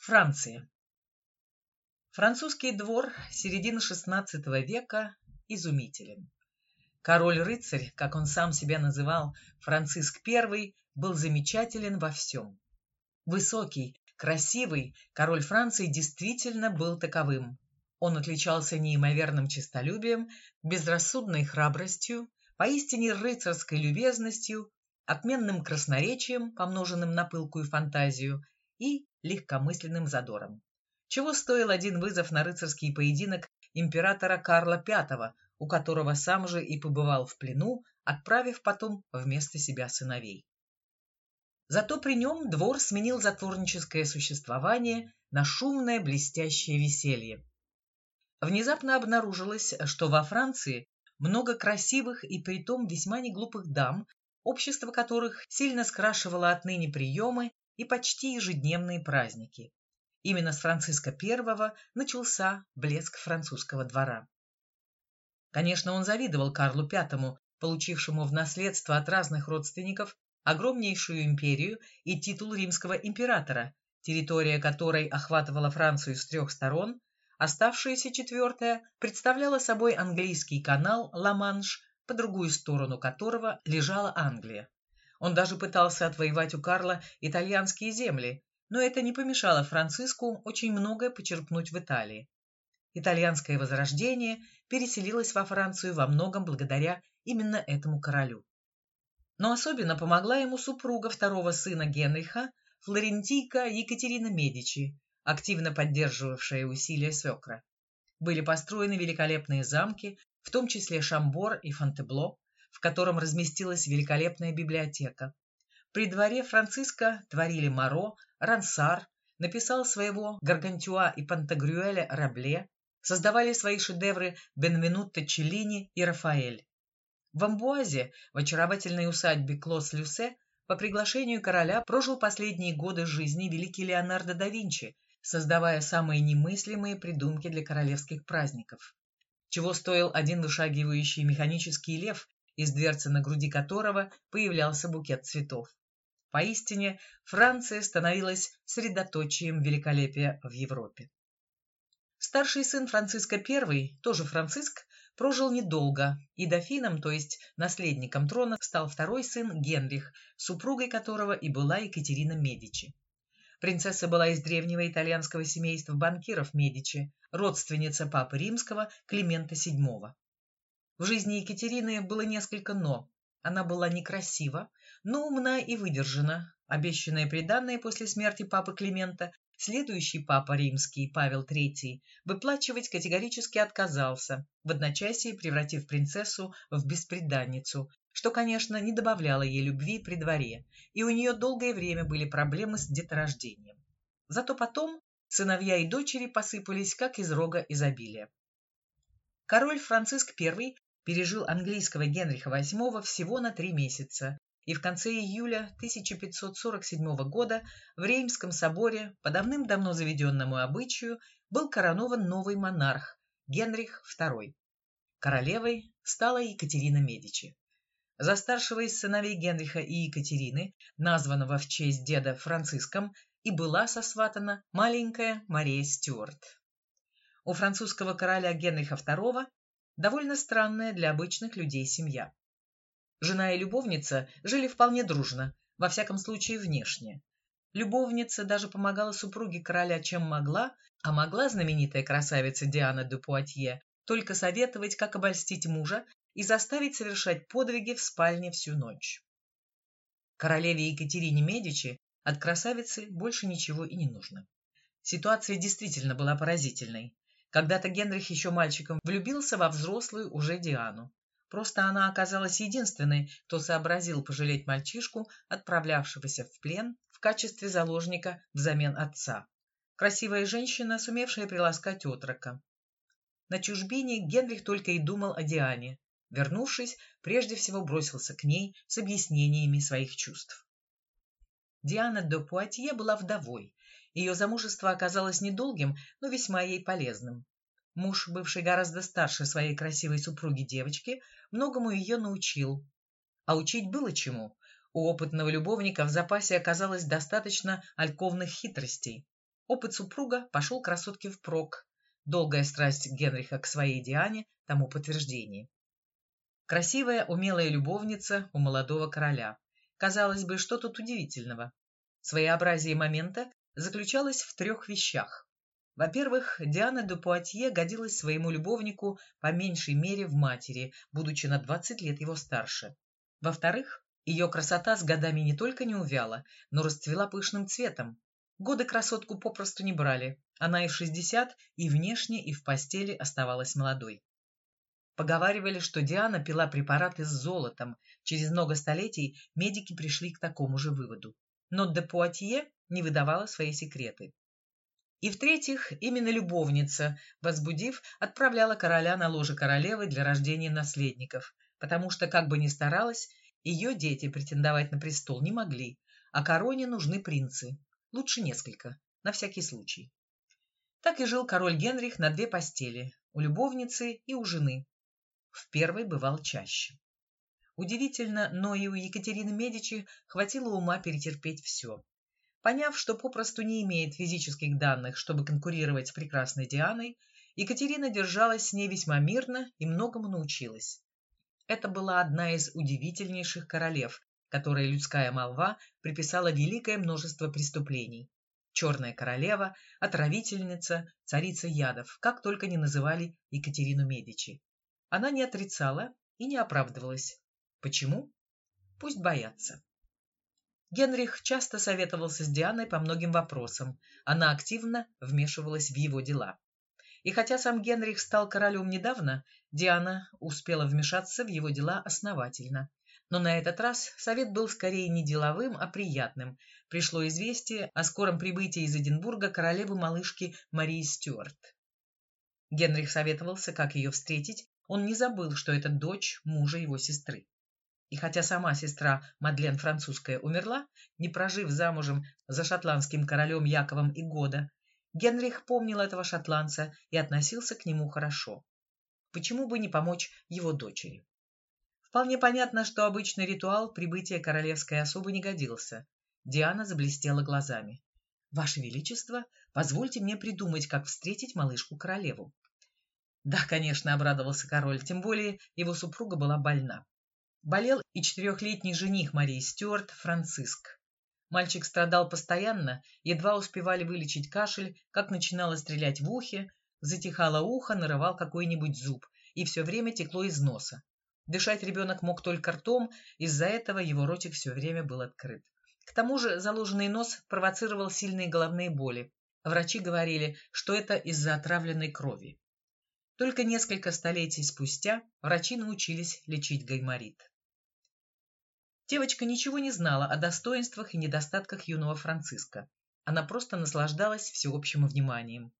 Франция. Французский двор середины XVI века изумителен. Король-рыцарь, как он сам себя называл, Франциск I, был замечателен во всем. Высокий, красивый, король Франции действительно был таковым. Он отличался неимоверным честолюбием, безрассудной храбростью, поистине рыцарской любезностью, отменным красноречием, помноженным на пылкую фантазию, и легкомысленным задором. Чего стоил один вызов на рыцарский поединок императора Карла V, у которого сам же и побывал в плену, отправив потом вместо себя сыновей. Зато при нем двор сменил затворническое существование на шумное блестящее веселье. Внезапно обнаружилось, что во Франции много красивых и притом весьма неглупых дам, общество которых сильно скрашивало отныне приемы и почти ежедневные праздники. Именно с Франциска I начался блеск французского двора. Конечно, он завидовал Карлу V, получившему в наследство от разных родственников огромнейшую империю и титул римского императора, территория которой охватывала Францию с трех сторон, оставшаяся четвертая представляла собой английский канал Ла-Манш, по другую сторону которого лежала Англия. Он даже пытался отвоевать у Карла итальянские земли, но это не помешало Франциску очень многое почерпнуть в Италии. Итальянское возрождение переселилось во Францию во многом благодаря именно этому королю. Но особенно помогла ему супруга второго сына Генриха, флорентийка Екатерина Медичи, активно поддерживавшая усилия свекра. Были построены великолепные замки, в том числе Шамбор и Фонтебло, в котором разместилась великолепная библиотека. При дворе Франциска творили Моро, Рансар, написал своего Гаргантюа и Пантагрюэля Рабле, создавали свои шедевры Бенвенутто Челлини и Рафаэль. В Амбуазе, в очаровательной усадьбе Клос-Люсе, по приглашению короля прожил последние годы жизни великий Леонардо да Винчи, создавая самые немыслимые придумки для королевских праздников. Чего стоил один вышагивающий механический лев, из дверцы на груди которого появлялся букет цветов. Поистине, Франция становилась средоточием великолепия в Европе. Старший сын Франциска I, тоже Франциск, прожил недолго, и дофином, то есть наследником трона, стал второй сын Генрих, супругой которого и была Екатерина Медичи. Принцесса была из древнего итальянского семейства банкиров Медичи, родственница папы римского Климента VII. В жизни Екатерины было несколько «но». Она была некрасива, но умна и выдержана. Обещанное приданное после смерти папы Климента следующий папа римский, Павел III, выплачивать категорически отказался, в одночасье превратив принцессу в бесприданницу, что, конечно, не добавляло ей любви при дворе, и у нее долгое время были проблемы с деторождением. Зато потом сыновья и дочери посыпались, как из рога изобилия. Король Франциск I пережил английского Генриха VIII всего на три месяца, и в конце июля 1547 года в Реймском соборе по давным-давно заведенному обычаю был коронован новый монарх Генрих II. Королевой стала Екатерина Медичи. За старшего из сыновей Генриха и Екатерины, названного в честь деда Франциском, и была сосватана маленькая Мария Стюарт. У французского короля Генриха II довольно странная для обычных людей семья. Жена и любовница жили вполне дружно, во всяком случае внешне. Любовница даже помогала супруге короля чем могла, а могла знаменитая красавица Диана де Пуатье только советовать, как обольстить мужа и заставить совершать подвиги в спальне всю ночь. Королеве Екатерине Медичи от красавицы больше ничего и не нужно. Ситуация действительно была поразительной. Когда-то Генрих еще мальчиком влюбился во взрослую уже Диану. Просто она оказалась единственной, кто сообразил пожалеть мальчишку, отправлявшегося в плен в качестве заложника взамен отца. Красивая женщина, сумевшая приласкать отрока. На чужбине Генрих только и думал о Диане. Вернувшись, прежде всего бросился к ней с объяснениями своих чувств. Диана де Пуатье была вдовой, ее замужество оказалось недолгим, но весьма ей полезным. Муж, бывший гораздо старше своей красивой супруги девочки, многому ее научил. А учить было чему. У опытного любовника в запасе оказалось достаточно альковных хитростей. Опыт супруга пошел красотке впрок. Долгая страсть Генриха к своей Диане тому подтверждение. Красивая, умелая любовница у молодого короля. Казалось бы, что тут удивительного? Своеобразие момента заключалось в трех вещах. Во-первых, Диана де Пуатье годилась своему любовнику по меньшей мере в матери, будучи на 20 лет его старше. Во-вторых, ее красота с годами не только не увяла, но расцвела пышным цветом. Годы красотку попросту не брали. Она и в 60, и внешне, и в постели оставалась молодой. Поговаривали, что Диана пила препараты с золотом. Через много столетий медики пришли к такому же выводу. Но де Пуатье не выдавала свои секреты. И в-третьих, именно любовница, возбудив, отправляла короля на ложе королевы для рождения наследников, потому что, как бы ни старалась, ее дети претендовать на престол не могли, а короне нужны принцы, лучше несколько, на всякий случай. Так и жил король Генрих на две постели, у любовницы и у жены. В первой бывал чаще. Удивительно, но и у Екатерины Медичи хватило ума перетерпеть все. Поняв, что попросту не имеет физических данных, чтобы конкурировать с прекрасной Дианой, Екатерина держалась с ней весьма мирно и многому научилась. Это была одна из удивительнейших королев, которой людская молва приписала великое множество преступлений. Черная королева, отравительница, царица ядов, как только не называли Екатерину Медичи. Она не отрицала и не оправдывалась. Почему? Пусть боятся. Генрих часто советовался с Дианой по многим вопросам. Она активно вмешивалась в его дела. И хотя сам Генрих стал королем недавно, Диана успела вмешаться в его дела основательно. Но на этот раз совет был скорее не деловым, а приятным. Пришло известие о скором прибытии из Эдинбурга королевы-малышки Марии Стюарт. Генрих советовался, как ее встретить. Он не забыл, что это дочь мужа его сестры. И хотя сама сестра Мадлен французская умерла, не прожив замужем за шотландским королем Яковом и года, Генрих помнил этого шотландца и относился к нему хорошо. Почему бы не помочь его дочери? Вполне понятно, что обычный ритуал прибытия королевской особы не годился. Диана заблестела глазами. «Ваше Величество, позвольте мне придумать, как встретить малышку-королеву». «Да, конечно», — обрадовался король, тем более его супруга была больна. Болел и четырехлетний жених Марии Стюарт Франциск. Мальчик страдал постоянно, едва успевали вылечить кашель, как начинало стрелять в ухе, затихало ухо, нарывал какой-нибудь зуб, и все время текло из носа. Дышать ребенок мог только ртом, из-за этого его ротик все время был открыт. К тому же заложенный нос провоцировал сильные головные боли. Врачи говорили, что это из-за отравленной крови. Только несколько столетий спустя врачи научились лечить гайморит. Девочка ничего не знала о достоинствах и недостатках юного Франциска. Она просто наслаждалась всеобщим вниманием.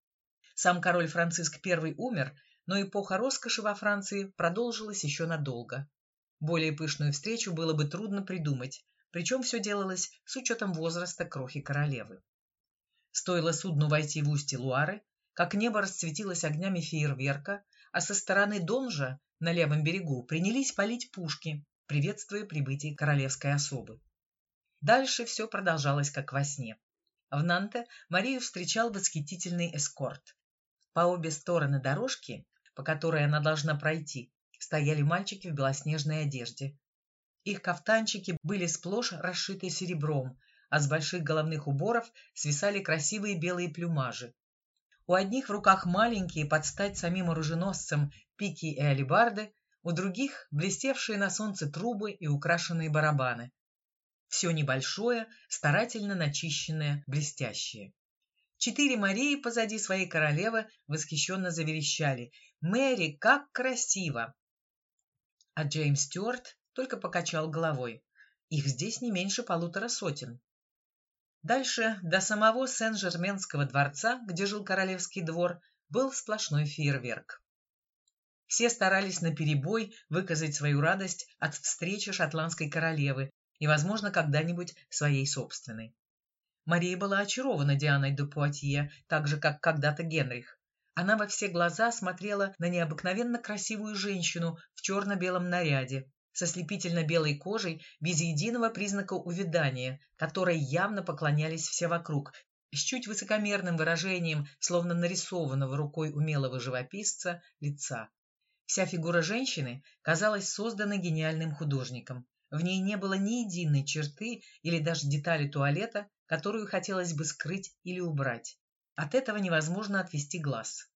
Сам король Франциск I умер, но эпоха роскоши во Франции продолжилась еще надолго. Более пышную встречу было бы трудно придумать, причем все делалось с учетом возраста крохи королевы. Стоило судну войти в устье Луары, как небо расцветилось огнями фейерверка, а со стороны Донжа на левом берегу принялись палить пушки, приветствуя прибытие королевской особы. Дальше все продолжалось как во сне. В Нанте Марию встречал восхитительный эскорт. По обе стороны дорожки, по которой она должна пройти, стояли мальчики в белоснежной одежде. Их кафтанчики были сплошь расшиты серебром, а с больших головных уборов свисали красивые белые плюмажи. У одних в руках маленькие, под стать самим оруженосцам, пики и алебарды, у других блестевшие на солнце трубы и украшенные барабаны. Все небольшое, старательно начищенное, блестящее. Четыре Марии позади своей королевы восхищенно заверещали «Мэри, как красиво!» А Джеймс Стюарт только покачал головой. Их здесь не меньше полутора сотен. Дальше, до самого Сен-Жерменского дворца, где жил королевский двор, был сплошной фейерверк. Все старались наперебой выказать свою радость от встречи шотландской королевы и, возможно, когда-нибудь своей собственной. Мария была очарована Дианой де Пуатье, так же, как когда-то Генрих. Она во все глаза смотрела на необыкновенно красивую женщину в черно-белом наряде, со слепительно-белой кожей, без единого признака увядания, которой явно поклонялись все вокруг, с чуть высокомерным выражением, словно нарисованного рукой умелого живописца, лица. Вся фигура женщины казалась созданной гениальным художником. В ней не было ни единой черты или даже детали туалета, которую хотелось бы скрыть или убрать. От этого невозможно отвести глаз.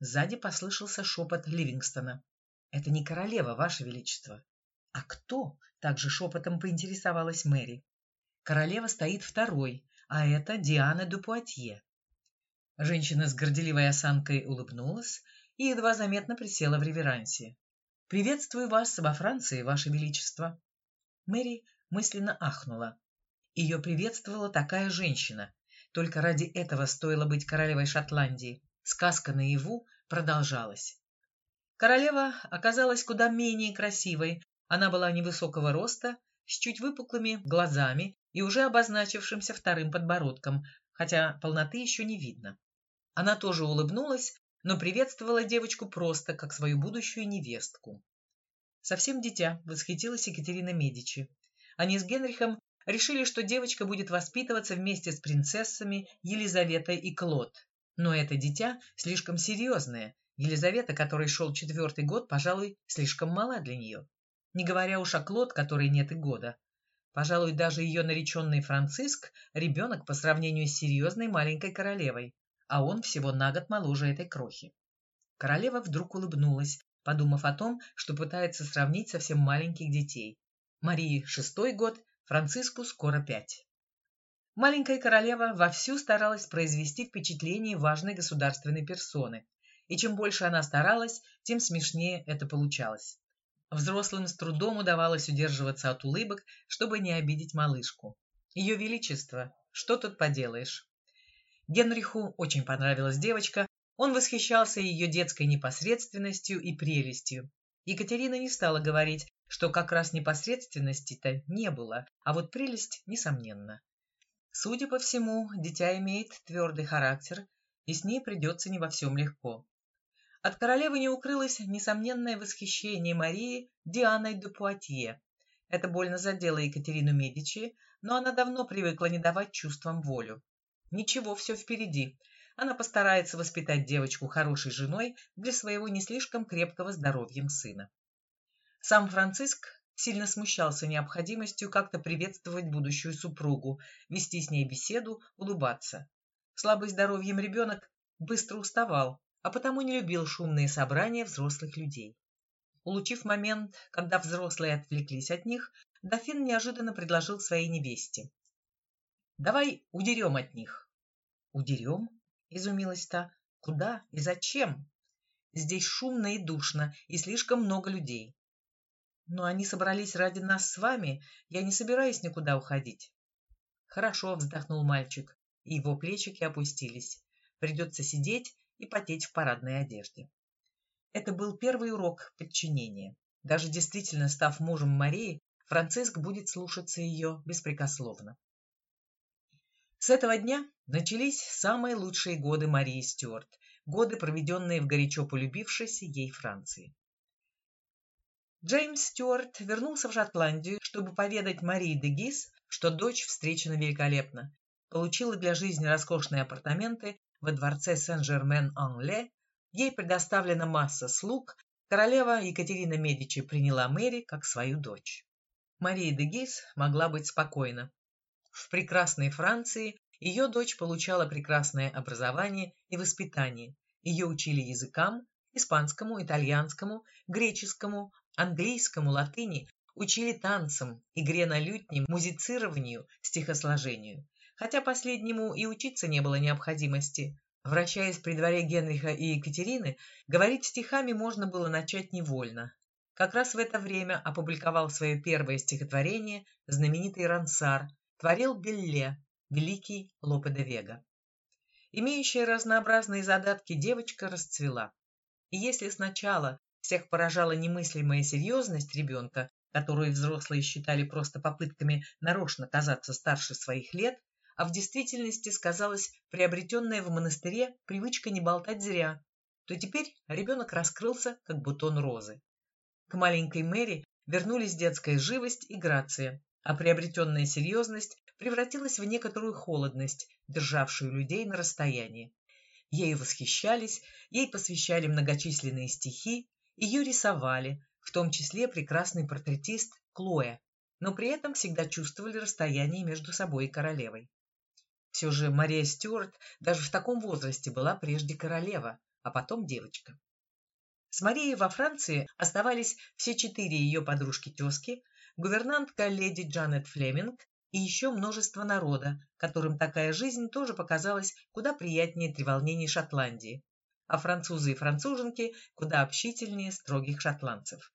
Сзади послышался шепот Ливингстона. «Это не королева, ваше величество». «А кто?» — также шепотом поинтересовалась Мэри. «Королева стоит второй, а это Диана де Пуатье». Женщина с горделивой осанкой улыбнулась и едва заметно присела в реверансе. «Приветствую вас во Франции, ваше величество». Мэри мысленно ахнула. Ее приветствовала такая женщина. Только ради этого стоило быть королевой Шотландии. Сказка наяву продолжалась. Королева оказалась куда менее красивой. Она была невысокого роста, с чуть выпуклыми глазами и уже обозначившимся вторым подбородком, хотя полноты еще не видно. Она тоже улыбнулась, но приветствовала девочку просто, как свою будущую невестку. Совсем дитя восхитилась Екатерина Медичи. Они с Генрихом решили, что девочка будет воспитываться вместе с принцессами Елизаветой и Клод. Но это дитя слишком серьезное. Елизавета, которой шел четвертый год, пожалуй, слишком мала для нее. Не говоря уж о Клод, которой нет и года. Пожалуй, даже ее нареченный Франциск – ребенок по сравнению с серьезной маленькой королевой, а он всего на год моложе этой крохи. Королева вдруг улыбнулась, подумав о том, что пытается сравнить совсем маленьких детей. Марии шестой год, Франциску скоро пять. Маленькая королева вовсю старалась произвести впечатление важной государственной персоны, и чем больше она старалась, тем смешнее это получалось. Взрослым с трудом удавалось удерживаться от улыбок, чтобы не обидеть малышку. Ее величество, что тут поделаешь? Генриху очень понравилась девочка, он восхищался ее детской непосредственностью и прелестью. Екатерина не стала говорить, что как раз непосредственности-то не было, а вот прелесть несомненно. Судя по всему, дитя имеет твердый характер, и с ней придется не во всем легко. От королевы не укрылось несомненное восхищение Марии Дианой де Пуатье. Это больно задело Екатерину Медичи, но она давно привыкла не давать чувствам волю. Ничего, все впереди. Она постарается воспитать девочку хорошей женой для своего не слишком крепкого здоровьем сына. Сам Франциск сильно смущался необходимостью как-то приветствовать будущую супругу, вести с ней беседу, улыбаться. Слабый здоровьем ребенок быстро уставал, а потому не любил шумные собрания взрослых людей. Улучив момент, когда взрослые отвлеклись от них, дофин неожиданно предложил своей невесте. «Давай удерем от них». «Удерем?» изумилась та. Куда и зачем? Здесь шумно и душно, и слишком много людей. Но они собрались ради нас с вами, я не собираюсь никуда уходить. Хорошо, вздохнул мальчик, и его плечики опустились. Придется сидеть и потеть в парадной одежде. Это был первый урок подчинения. Даже действительно став мужем Марии, Франциск будет слушаться ее беспрекословно. С этого дня начались самые лучшие годы Марии Стюарт, годы, проведенные в горячо полюбившейся ей Франции. Джеймс Стюарт вернулся в Шотландию, чтобы поведать Марии де Гис, что дочь встречена великолепно, получила для жизни роскошные апартаменты во дворце Сен-Жермен-Ан-Ле, ей предоставлена масса слуг, королева Екатерина Медичи приняла Мэри как свою дочь. Мария де Гис могла быть спокойна. В прекрасной Франции ее дочь получала прекрасное образование и воспитание. Ее учили языкам, испанскому, итальянскому, греческому, английскому, латыни, учили танцам, игре на лютне, музицированию, стихосложению. Хотя последнему и учиться не было необходимости. Вращаясь при дворе Генриха и Екатерины, говорить стихами можно было начать невольно. Как раз в это время опубликовал свое первое стихотворение знаменитый Рансар, творил Белле, великий Лопе де Вега. Имеющая разнообразные задатки девочка расцвела. И если сначала всех поражала немыслимая серьезность ребенка, которую взрослые считали просто попытками нарочно казаться старше своих лет, а в действительности сказалась приобретенная в монастыре привычка не болтать зря, то теперь ребенок раскрылся, как бутон розы. К маленькой Мэри вернулись детская живость и грация, а приобретенная серьезность превратилась в некоторую холодность, державшую людей на расстоянии. Ею восхищались, ей посвящали многочисленные стихи, ее рисовали, в том числе прекрасный портретист Клоя, но при этом всегда чувствовали расстояние между собой и королевой. Все же Мария Стюарт даже в таком возрасте была прежде королева, а потом девочка. С Марией во Франции оставались все четыре ее подружки-тезки, гувернантка леди Джанет Флеминг и еще множество народа, которым такая жизнь тоже показалась куда приятнее треволнений Шотландии, а французы и француженки куда общительнее строгих шотландцев.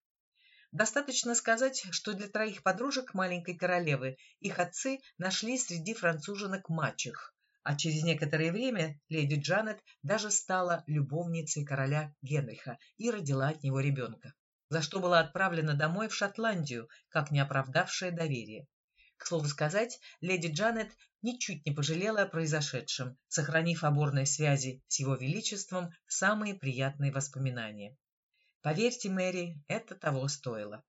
Достаточно сказать, что для троих подружек маленькой королевы их отцы нашли среди француженок мачех, а через некоторое время леди Джанет даже стала любовницей короля Генриха и родила от него ребенка, за что была отправлена домой в Шотландию, как не оправдавшее доверие. К слову сказать, леди Джанет ничуть не пожалела о произошедшем, сохранив оборной связи с его величеством самые приятные воспоминания. Поверьте, Мэри, это того стоило.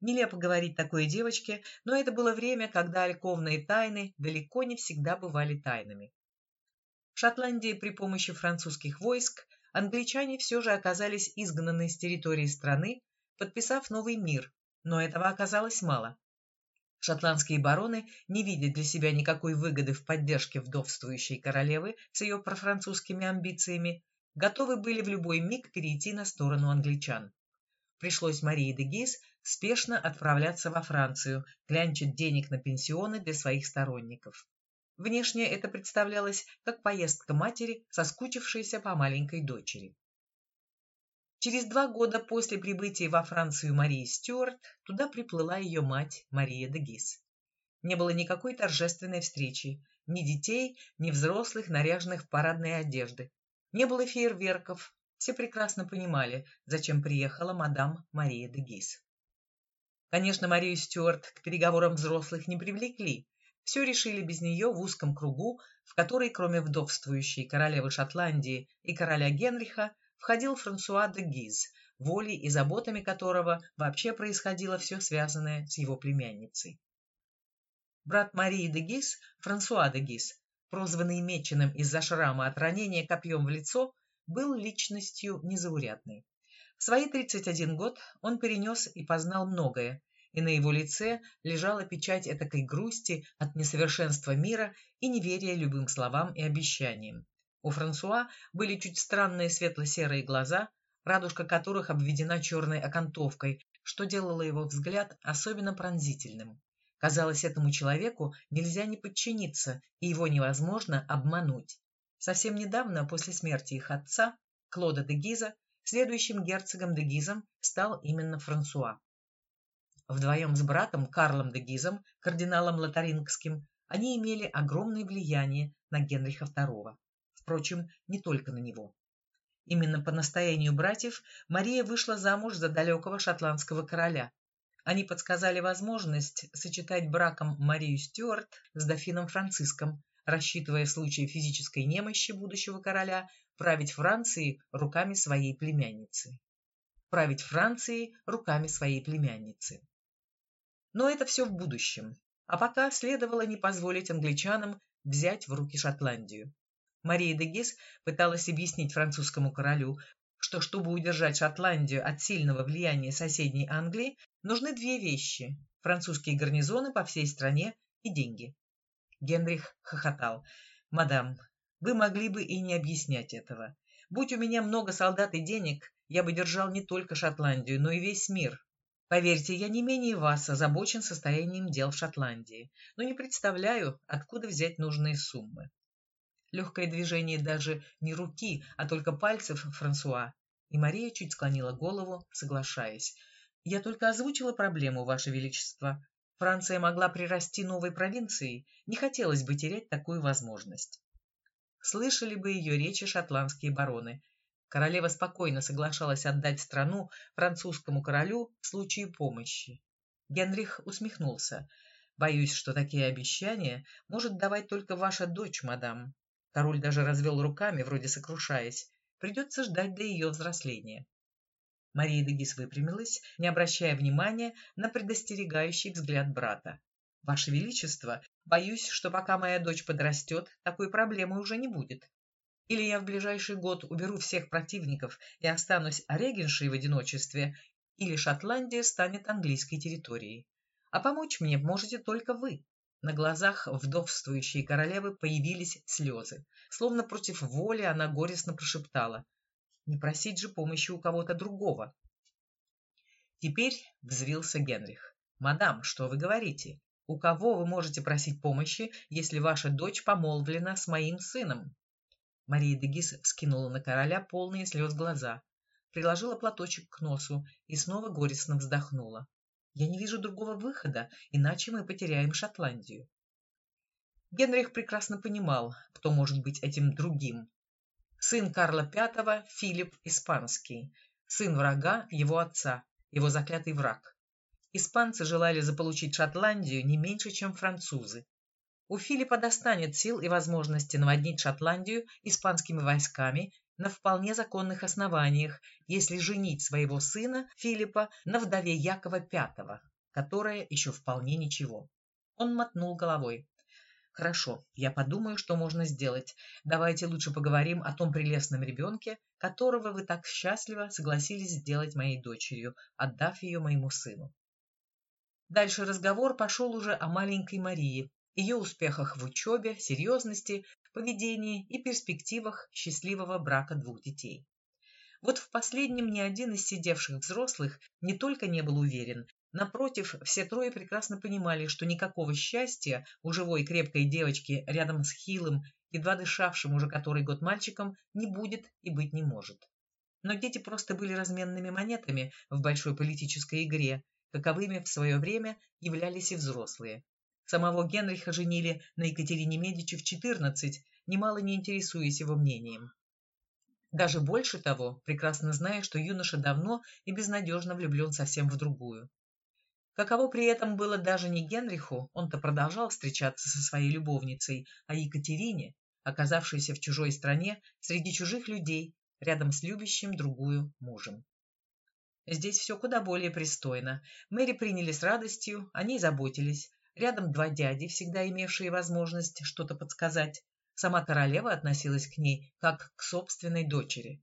Нелепо говорить такой девочке, но это было время, когда альковные тайны далеко не всегда бывали тайнами. В Шотландии при помощи французских войск англичане все же оказались изгнаны с территории страны, подписав новый мир, но этого оказалось мало. Шотландские бароны не видят для себя никакой выгоды в поддержке вдовствующей королевы с ее профранцузскими амбициями готовы были в любой миг перейти на сторону англичан. Пришлось Марии де Гиз спешно отправляться во Францию, клянчить денег на пенсионы для своих сторонников. Внешне это представлялось как поездка матери, соскучившейся по маленькой дочери. Через два года после прибытия во Францию Марии Стюарт туда приплыла ее мать Мария де Гиз. Не было никакой торжественной встречи, ни детей, ни взрослых, наряженных в парадные одежды. Не было фейерверков. Все прекрасно понимали, зачем приехала мадам Мария де Гиз. Конечно, Марию Стюарт к переговорам взрослых не привлекли. Все решили без нее в узком кругу, в который, кроме вдовствующей королевы Шотландии и короля Генриха, входил Франсуа де Гиз, волей и заботами которого вообще происходило все связанное с его племянницей. Брат Марии де Гиз, Франсуа де Гиз, прозванный Меченым из-за шрама от ранения копьем в лицо, был личностью незаурядной. В свои 31 год он перенес и познал многое, и на его лице лежала печать этакой грусти от несовершенства мира и неверия любым словам и обещаниям. У Франсуа были чуть странные светло-серые глаза, радужка которых обведена черной окантовкой, что делало его взгляд особенно пронзительным. Казалось, этому человеку нельзя не подчиниться, и его невозможно обмануть. Совсем недавно, после смерти их отца, Клода де Гиза, следующим герцогом де Гизом стал именно Франсуа. Вдвоем с братом Карлом де Гизом, кардиналом Лотарингским, они имели огромное влияние на Генриха II. Впрочем, не только на него. Именно по настоянию братьев Мария вышла замуж за далекого шотландского короля, они подсказали возможность сочетать браком Марию Стюарт с дофином Франциском, рассчитывая в случае физической немощи будущего короля править Францией руками своей племянницы. Править Францией руками своей племянницы. Но это все в будущем. А пока следовало не позволить англичанам взять в руки Шотландию. Мария де Гис пыталась объяснить французскому королю, что чтобы удержать Шотландию от сильного влияния соседней Англии, нужны две вещи – французские гарнизоны по всей стране и деньги. Генрих хохотал. «Мадам, вы могли бы и не объяснять этого. Будь у меня много солдат и денег, я бы держал не только Шотландию, но и весь мир. Поверьте, я не менее вас озабочен состоянием дел в Шотландии, но не представляю, откуда взять нужные суммы легкое движение даже не руки, а только пальцев Франсуа. И Мария чуть склонила голову, соглашаясь. «Я только озвучила проблему, Ваше Величество. Франция могла прирасти новой провинцией. Не хотелось бы терять такую возможность». Слышали бы ее речи шотландские бароны. Королева спокойно соглашалась отдать страну французскому королю в случае помощи. Генрих усмехнулся. «Боюсь, что такие обещания может давать только ваша дочь, мадам. Король даже развел руками, вроде сокрушаясь. Придется ждать до ее взросления. Мария Дегис выпрямилась, не обращая внимания на предостерегающий взгляд брата. Ваше Величество, боюсь, что пока моя дочь подрастет, такой проблемы уже не будет. Или я в ближайший год уберу всех противников и останусь регеншей в одиночестве, или Шотландия станет английской территорией. А помочь мне можете только вы. На глазах вдовствующей королевы появились слезы. Словно против воли она горестно прошептала. Не просить же помощи у кого-то другого. Теперь взвился Генрих. «Мадам, что вы говорите? У кого вы можете просить помощи, если ваша дочь помолвлена с моим сыном?» Мария Дегис вскинула на короля полные слез глаза, приложила платочек к носу и снова горестно вздохнула. «Я не вижу другого выхода, иначе мы потеряем Шотландию». Генрих прекрасно понимал, кто может быть этим другим. Сын Карла V Филипп Испанский, сын врага его отца, его заклятый враг. Испанцы желали заполучить Шотландию не меньше, чем французы. У Филиппа достанет сил и возможности наводнить Шотландию испанскими войсками на вполне законных основаниях, если женить своего сына Филиппа на вдове Якова V, которая еще вполне ничего. Он мотнул головой. «Хорошо, я подумаю, что можно сделать. Давайте лучше поговорим о том прелестном ребенке, которого вы так счастливо согласились сделать моей дочерью, отдав ее моему сыну». Дальше разговор пошел уже о маленькой Марии, ее успехах в учебе, серьезности, поведении и перспективах счастливого брака двух детей. Вот в последнем ни один из сидевших взрослых не только не был уверен, Напротив, все трое прекрасно понимали, что никакого счастья у живой крепкой девочки рядом с хилым, едва дышавшим уже который год мальчиком, не будет и быть не может. Но дети просто были разменными монетами в большой политической игре, каковыми в свое время являлись и взрослые. Самого Генриха женили на Екатерине Медичи в 14, немало не интересуясь его мнением. Даже больше того, прекрасно зная, что юноша давно и безнадежно влюблен совсем в другую. Каково при этом было даже не Генриху, он-то продолжал встречаться со своей любовницей, а Екатерине, оказавшейся в чужой стране, среди чужих людей, рядом с любящим другую мужем. Здесь все куда более пристойно. Мэри приняли с радостью, о ней заботились. Рядом два дяди, всегда имевшие возможность что-то подсказать. Сама королева относилась к ней, как к собственной дочери.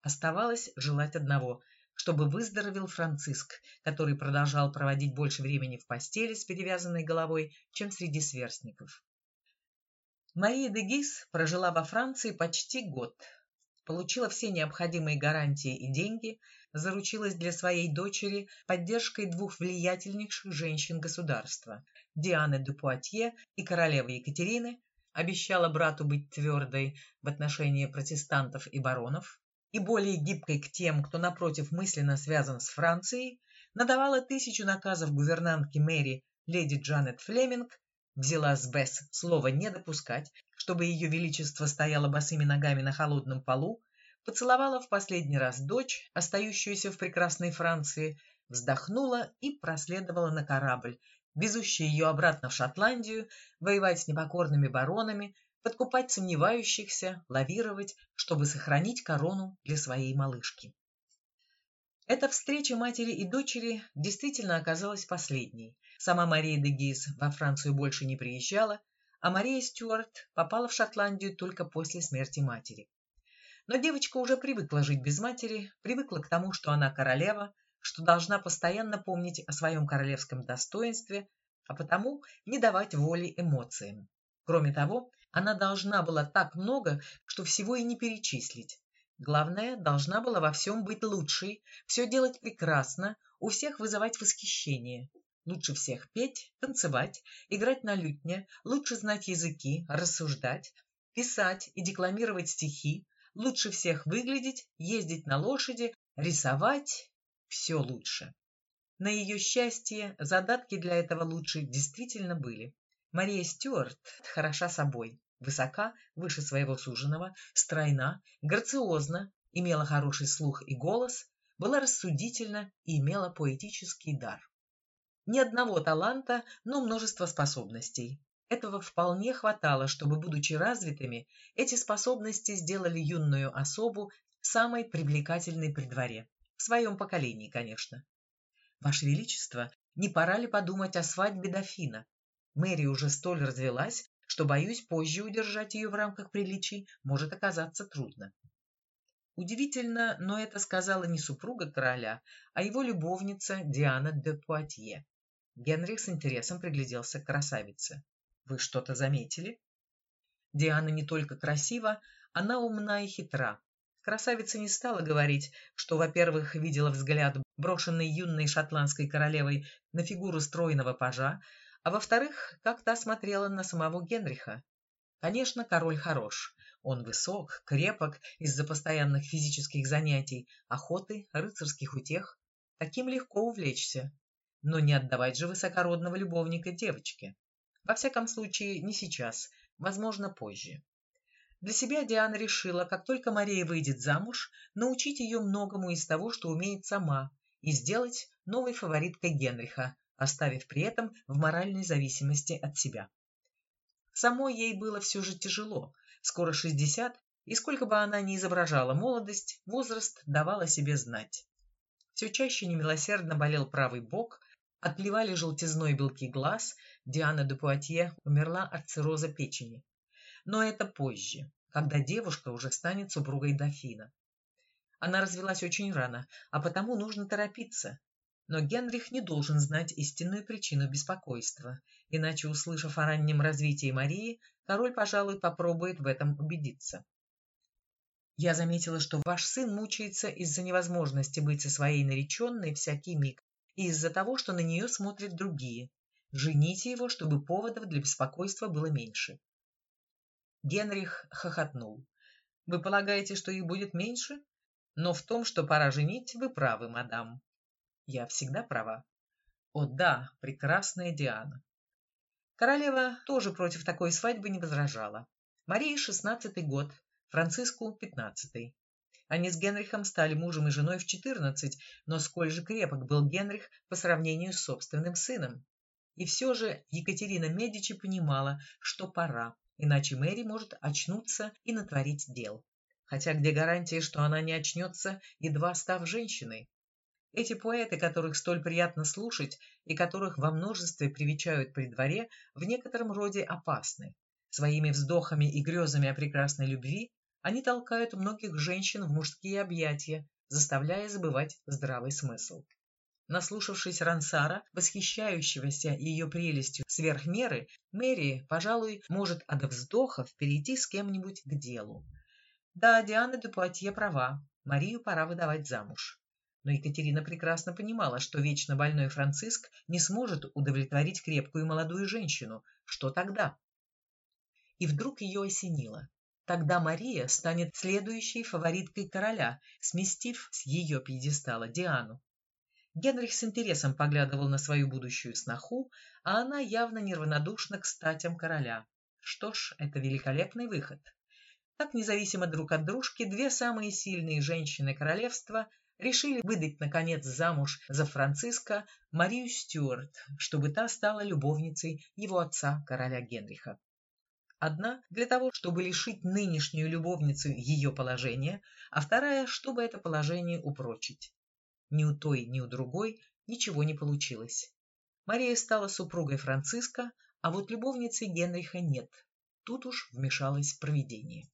Оставалось желать одного чтобы выздоровел Франциск, который продолжал проводить больше времени в постели с перевязанной головой, чем среди сверстников. Мария де Гис прожила во Франции почти год, получила все необходимые гарантии и деньги, заручилась для своей дочери поддержкой двух влиятельнейших женщин государства – Дианы де Пуатье и королевы Екатерины, обещала брату быть твердой в отношении протестантов и баронов, и более гибкой к тем, кто, напротив, мысленно связан с Францией, надавала тысячу наказов гувернантке Мэри, леди Джанет Флеминг, взяла с Бесс слово «не допускать», чтобы ее величество стояло босыми ногами на холодном полу, поцеловала в последний раз дочь, остающуюся в прекрасной Франции, вздохнула и проследовала на корабль, везущий ее обратно в Шотландию, воевать с непокорными баронами, подкупать сомневающихся, лавировать, чтобы сохранить корону для своей малышки. Эта встреча матери и дочери действительно оказалась последней. Сама Мария де Гиз во Францию больше не приезжала, а Мария Стюарт попала в Шотландию только после смерти матери. Но девочка уже привыкла жить без матери, привыкла к тому, что она королева, что должна постоянно помнить о своем королевском достоинстве, а потому не давать воли эмоциям. Кроме того, она должна была так много, что всего и не перечислить. Главное, должна была во всем быть лучшей, все делать прекрасно, у всех вызывать восхищение. Лучше всех петь, танцевать, играть на лютне, лучше знать языки, рассуждать, писать и декламировать стихи, лучше всех выглядеть, ездить на лошади, рисовать – все лучше. На ее счастье задатки для этого лучше действительно были. Мария Стюарт хороша собой, высока, выше своего суженого, стройна, грациозна, имела хороший слух и голос, была рассудительна и имела поэтический дар. Ни одного таланта, но множество способностей. Этого вполне хватало, чтобы, будучи развитыми, эти способности сделали юную особу самой привлекательной при дворе. В своем поколении, конечно. Ваше Величество, не пора ли подумать о свадьбе дофина? Мэри уже столь развелась, что, боюсь, позже удержать ее в рамках приличий может оказаться трудно. Удивительно, но это сказала не супруга короля, а его любовница Диана де Пуатье. Генрих с интересом пригляделся к красавице. «Вы что-то заметили?» Диана не только красива, она умна и хитра. Красавица не стала говорить, что, во-первых, видела взгляд, брошенный юной шотландской королевой на фигуру стройного пажа, а во-вторых, как та смотрела на самого Генриха. Конечно, король хорош. Он высок, крепок из-за постоянных физических занятий, охоты, рыцарских утех. Таким легко увлечься. Но не отдавать же высокородного любовника девочке. Во всяком случае, не сейчас, возможно, позже. Для себя Диана решила, как только Мария выйдет замуж, научить ее многому из того, что умеет сама, и сделать новой фавориткой Генриха, оставив при этом в моральной зависимости от себя. Самой ей было все же тяжело, скоро шестьдесят, и сколько бы она ни изображала молодость, возраст давал о себе знать. Все чаще немилосердно болел правый бок, отливали желтизной белки глаз, Диана де Пуатье умерла от цирроза печени. Но это позже, когда девушка уже станет супругой дофина. Она развелась очень рано, а потому нужно торопиться. Но Генрих не должен знать истинную причину беспокойства, иначе, услышав о раннем развитии Марии, король, пожалуй, попробует в этом убедиться. Я заметила, что ваш сын мучается из-за невозможности быть со своей нареченной всякий миг и из-за того, что на нее смотрят другие. Жените его, чтобы поводов для беспокойства было меньше. Генрих хохотнул. «Вы полагаете, что их будет меньше? Но в том, что пора женить, вы правы, мадам. Я всегда права. О да, прекрасная Диана. Королева тоже против такой свадьбы не возражала. Марии шестнадцатый год, Франциску пятнадцатый. Они с Генрихом стали мужем и женой в четырнадцать, но сколь же крепок был Генрих по сравнению с собственным сыном. И все же Екатерина Медичи понимала, что пора, иначе Мэри может очнуться и натворить дел. Хотя где гарантия, что она не очнется, едва став женщиной? Эти поэты, которых столь приятно слушать и которых во множестве привечают при дворе, в некотором роде опасны. Своими вздохами и грезами о прекрасной любви они толкают многих женщин в мужские объятия, заставляя забывать здравый смысл. Наслушавшись Рансара, восхищающегося ее прелестью сверх меры, Мэри, пожалуй, может от вздохов перейти с кем-нибудь к делу. Да, Диана де Пуатье права, Марию пора выдавать замуж. Но Екатерина прекрасно понимала, что вечно больной Франциск не сможет удовлетворить крепкую молодую женщину. Что тогда? И вдруг ее осенило. Тогда Мария станет следующей фавориткой короля, сместив с ее пьедестала Диану. Генрих с интересом поглядывал на свою будущую сноху, а она явно неравнодушна к статям короля. Что ж, это великолепный выход. Так, независимо друг от дружки, две самые сильные женщины королевства решили выдать, наконец, замуж за Франциска Марию Стюарт, чтобы та стала любовницей его отца, короля Генриха. Одна для того, чтобы лишить нынешнюю любовницу ее положения, а вторая, чтобы это положение упрочить. Ни у той, ни у другой ничего не получилось. Мария стала супругой Франциска, а вот любовницей Генриха нет. Тут уж вмешалось провидение.